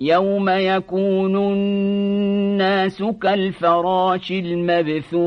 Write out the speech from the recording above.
يوم يكون الناس كالفراش المبثوث